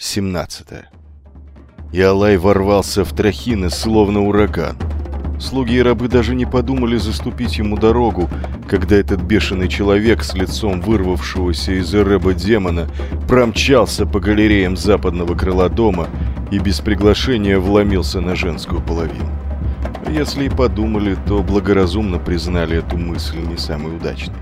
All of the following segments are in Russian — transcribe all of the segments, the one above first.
17. И Алай ворвался в Трахины, словно ураган. Слуги и рабы даже не подумали заступить ему дорогу, когда этот бешеный человек с лицом вырвавшегося из эреба демона промчался по галереям западного крыла дома и без приглашения вломился на женскую половину. Если и подумали, то благоразумно признали эту мысль не самой удачной.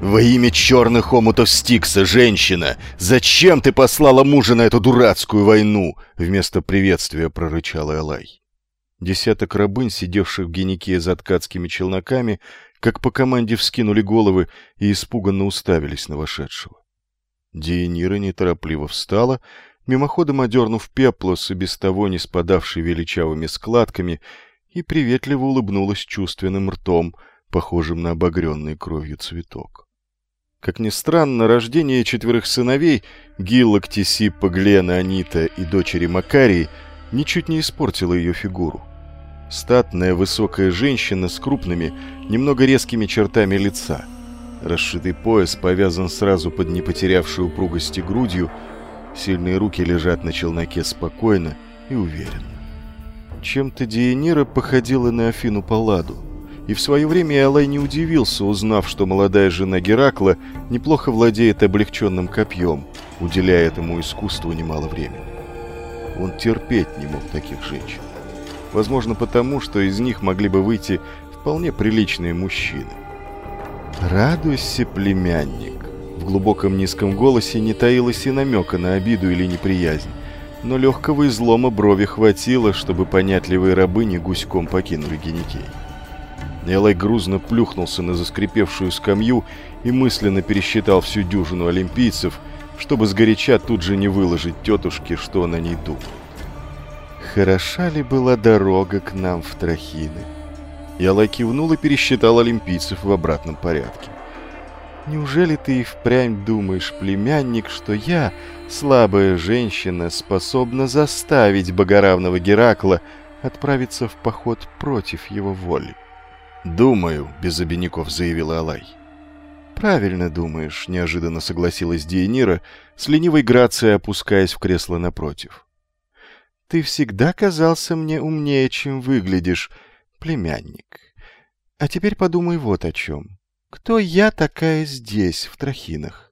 «Во имя черных омутов Стикса, женщина! Зачем ты послала мужа на эту дурацкую войну?» Вместо приветствия прорычал Элай. Десяток рабынь, сидевших в генике за ткацкими челноками, как по команде вскинули головы и испуганно уставились на вошедшего. Диенира неторопливо встала, мимоходом одернув пеплос и без того не спадавший величавыми складками, и приветливо улыбнулась чувственным ртом, похожим на обогренный кровью цветок. Как ни странно, рождение четверых сыновей Гилла, Ктисиппа, Глена, Анита и дочери Макарии ничуть не испортило ее фигуру. Статная высокая женщина с крупными, немного резкими чертами лица. Расшитый пояс повязан сразу под не потерявшей упругости грудью, сильные руки лежат на челноке спокойно и уверенно. Чем-то Диенира походила на Афину Палладу — и в свое время Алай не удивился, узнав, что молодая жена Геракла неплохо владеет облегченным копьем, уделяя этому искусству немало времени. Он терпеть не мог таких женщин. Возможно, потому, что из них могли бы выйти вполне приличные мужчины. «Радуйся, племянник!» В глубоком низком голосе не таилось и намека на обиду или неприязнь, но легкого излома брови хватило, чтобы понятливые рабыни гуськом покинули Геникей. Элай грузно плюхнулся на заскрипевшую скамью и мысленно пересчитал всю дюжину олимпийцев, чтобы сгоряча тут же не выложить тетушке, что он о ней думает. Хороша ли была дорога к нам в Трахины? Ялай кивнул и пересчитал олимпийцев в обратном порядке. Неужели ты и впрямь думаешь, племянник, что я, слабая женщина, способна заставить богоравного Геракла отправиться в поход против его воли? «Думаю», — без обиняков заявила Алай. «Правильно думаешь», — неожиданно согласилась Диенира, с ленивой грацией опускаясь в кресло напротив. «Ты всегда казался мне умнее, чем выглядишь, племянник. А теперь подумай вот о чем. Кто я такая здесь, в Трахинах?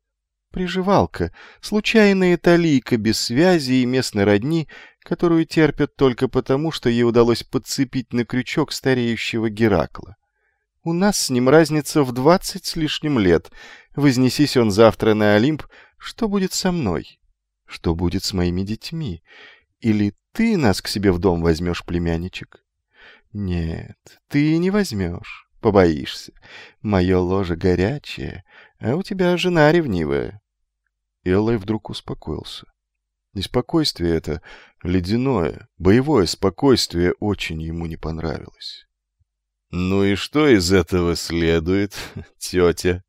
Приживалка, случайная талийка без связи и местной родни, которую терпят только потому, что ей удалось подцепить на крючок стареющего Геракла. У нас с ним разница в двадцать с лишним лет. Вознесись он завтра на Олимп, что будет со мной? Что будет с моими детьми? Или ты нас к себе в дом возьмешь, племянничек? Нет, ты не возьмешь, побоишься. Мое ложе горячее, а у тебя жена ревнивая. Эллой вдруг успокоился. Неспокойствие это, ледяное, боевое спокойствие очень ему не понравилось. «Ну и что из этого следует, тетя?»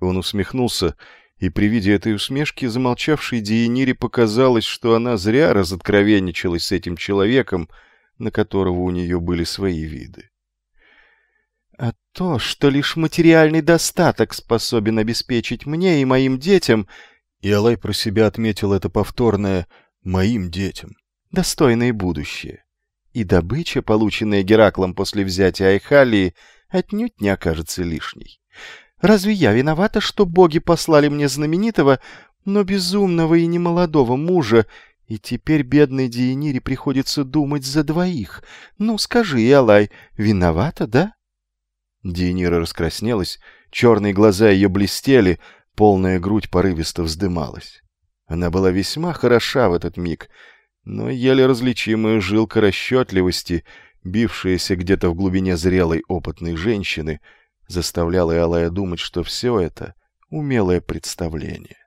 Он усмехнулся, и при виде этой усмешки замолчавшей Диенире показалось, что она зря разоткровенничалась с этим человеком, на которого у нее были свои виды. «А то, что лишь материальный достаток способен обеспечить мне и моим детям...» И Алай про себя отметил это повторное «моим детям» достойное будущее и добыча, полученная Гераклом после взятия Айхалии, отнюдь не окажется лишней. Разве я виновата, что боги послали мне знаменитого, но безумного и немолодого мужа, и теперь бедной Диенире приходится думать за двоих? Ну, скажи, Алай, виновата, да? Диенира раскраснелась, черные глаза ее блестели, полная грудь порывисто вздымалась. Она была весьма хороша в этот миг — но еле различимая жилка расчетливости, бившаяся где-то в глубине зрелой опытной женщины, заставляла Алая думать, что все это — умелое представление.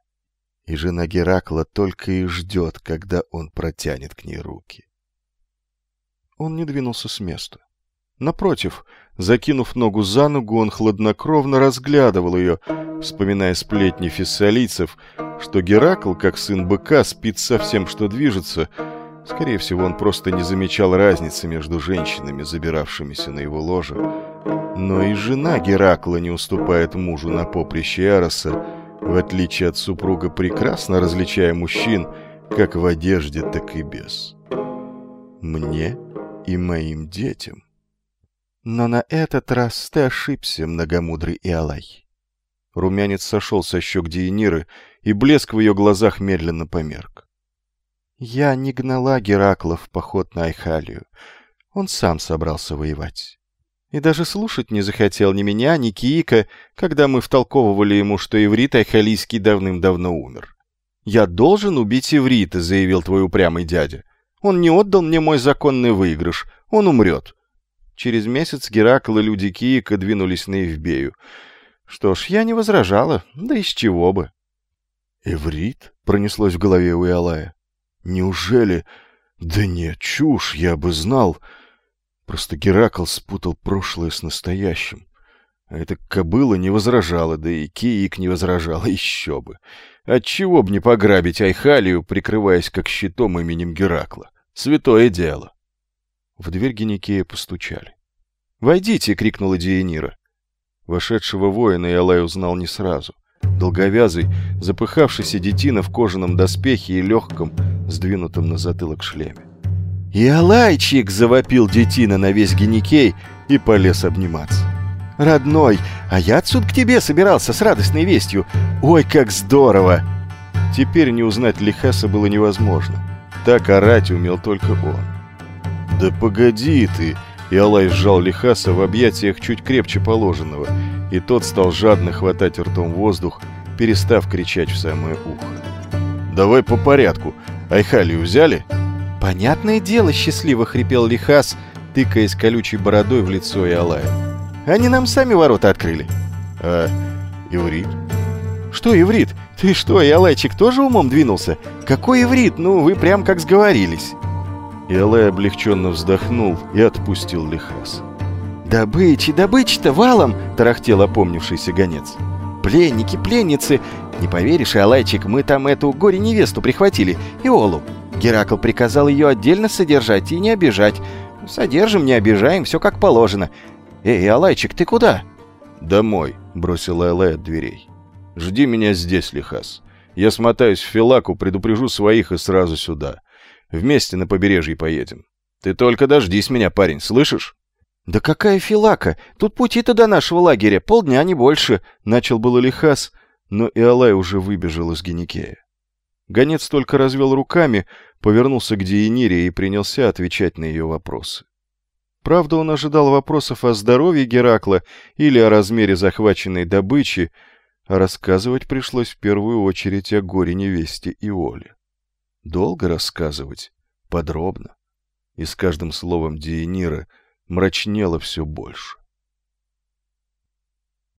И жена Геракла только и ждет, когда он протянет к ней руки. Он не двинулся с места. Напротив, закинув ногу за ногу, он хладнокровно разглядывал ее, вспоминая сплетни фессалийцев, что Геракл, как сын быка, спит со всем, что движется. Скорее всего, он просто не замечал разницы между женщинами, забиравшимися на его ложе. Но и жена Геракла не уступает мужу на поприще Яроса, в отличие от супруга, прекрасно различая мужчин, как в одежде, так и без. Мне и моим детям. Но на этот раз ты ошибся, многомудрый Иолай. Румянец сошел со щек Диениры, и блеск в ее глазах медленно померк. Я не гнала Геракла в поход на Айхалию. Он сам собрался воевать. И даже слушать не захотел ни меня, ни Киика, когда мы втолковывали ему, что иврит Айхалийский давным-давно умер. «Я должен убить иврита», — заявил твой упрямый дядя. «Он не отдал мне мой законный выигрыш. Он умрет». Через месяц Геракл и люди Киика двинулись на Евбею. Что ж, я не возражала, да из чего бы. «Эврит?» — пронеслось в голове у Иолая. «Неужели...» «Да нет, чушь, я бы знал...» Просто Геракл спутал прошлое с настоящим. А эта кобыла не возражала, да и Киик не возражала, еще бы. Отчего б не пограбить Айхалию, прикрываясь как щитом именем Геракла? Святое дело. В дверь Геникея постучали. «Войдите!» — крикнула Диенира. Вошедшего воина Ялай узнал не сразу. Долговязый, запыхавшийся детина в кожаном доспехе и легком, сдвинутом на затылок шлеме. «Иолайчик!» — завопил детина на весь Геникей и полез обниматься. «Родной, а я отсюда к тебе собирался с радостной вестью. Ой, как здорово!» Теперь не узнать Лихаса было невозможно. Так орать умел только он. «Да погоди ты!» И Алай сжал Лихаса в объятиях чуть крепче положенного, и тот стал жадно хватать ртом воздух, перестав кричать в самое ухо. «Давай по порядку. Айхалию взяли?» «Понятное дело!» — счастливо хрипел Лихас, тыкаясь колючей бородой в лицо Иолая. «Они нам сами ворота открыли». «А иврит?» «Что иврит? Ты что, Иолайчик тоже умом двинулся? Какой иврит? Ну, вы прям как сговорились». Иолай облегченно вздохнул и отпустил Лихас. «Добычи, добычи-то валом!» — тарахтел опомнившийся гонец. «Пленники, пленницы! Не поверишь, Иолайчик, мы там эту горе-невесту прихватили, Иолу. Геракл приказал ее отдельно содержать и не обижать. Содержим, не обижаем, все как положено. Эй, Иолайчик, ты куда?» «Домой», — бросил Иолай от дверей. «Жди меня здесь, Лихас. Я смотаюсь в Филаку, предупрежу своих и сразу сюда. Вместе на побережье поедем. Ты только дождись меня, парень, слышишь? Да какая филака? Тут пути-то до нашего лагеря, полдня, не больше. Начал было Лихас, но Иолай уже выбежал из Геникея. Гонец только развел руками, повернулся к Диенире и принялся отвечать на ее вопросы. Правда, он ожидал вопросов о здоровье Геракла или о размере захваченной добычи, а рассказывать пришлось в первую очередь о горе невесте Иоле. Долго рассказывать, подробно. И с каждым словом Диенира мрачнело все больше.